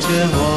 借我。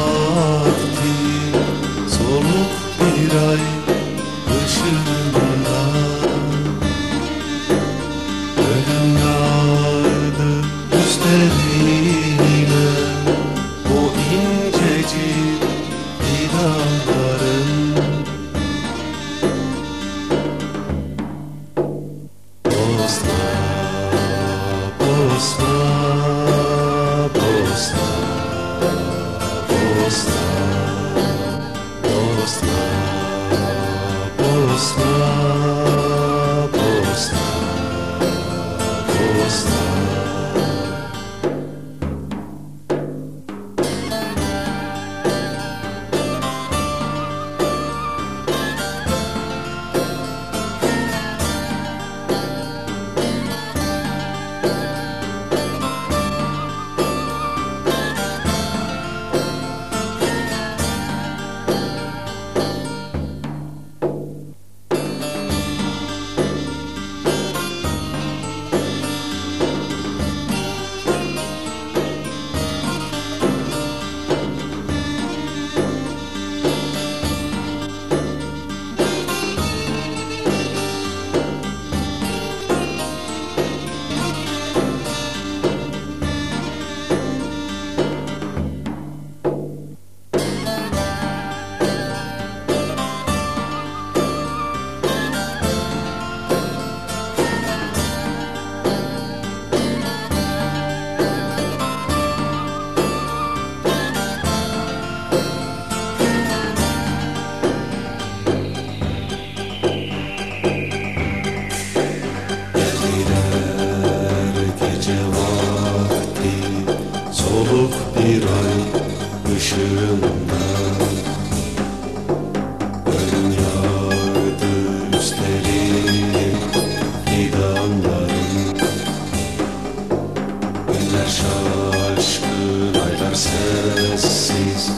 Sessiz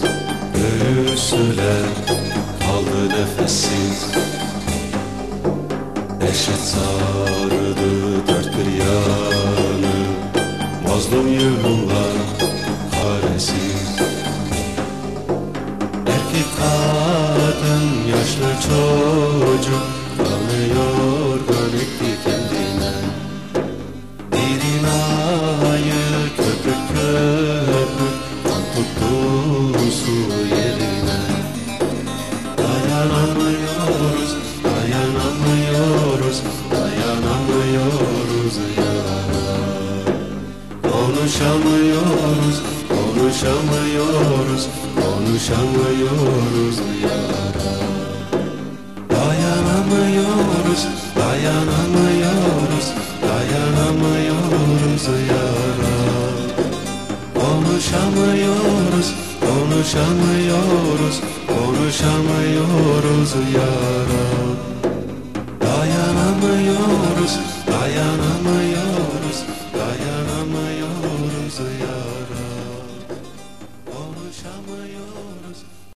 Göğüsler kaldı nefessiz. Dehşet sardı dört bir yanı Mazlum yığınlar karesiz. Erkek kadın yaşlı çocuk Kanıyor su yerine. Dayanamıyoruz, dayanamıyoruz, dayanamıyoruz yara Konuşamıyoruz, konuşamıyoruz, konuşamıyoruz yara Dayanamıyoruz, dayanamıyoruz, dayanamıyoruz yara Konuşamıyoruz, konuşamıyoruz, konuşamıyoruz yara Dayanamıyoruz,